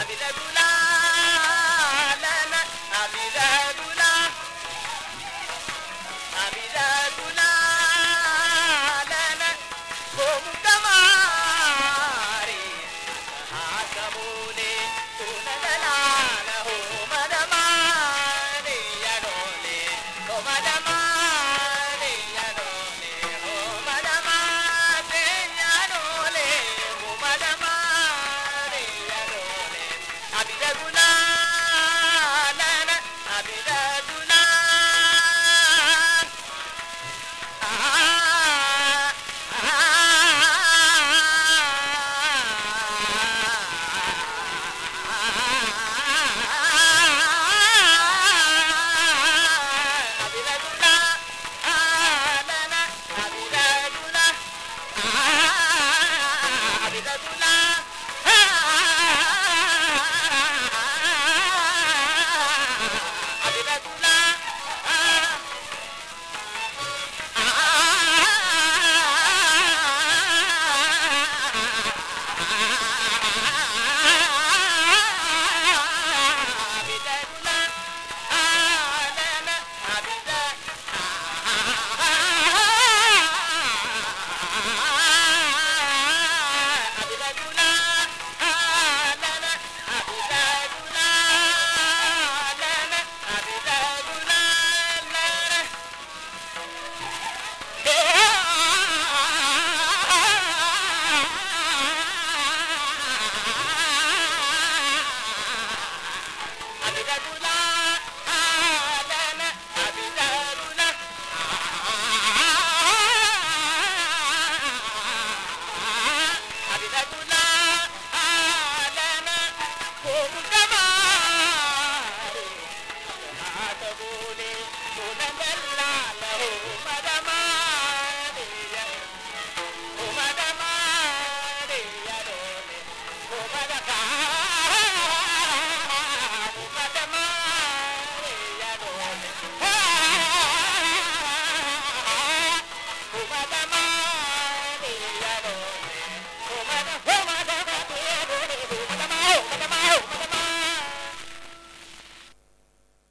Abilerula. Yeah,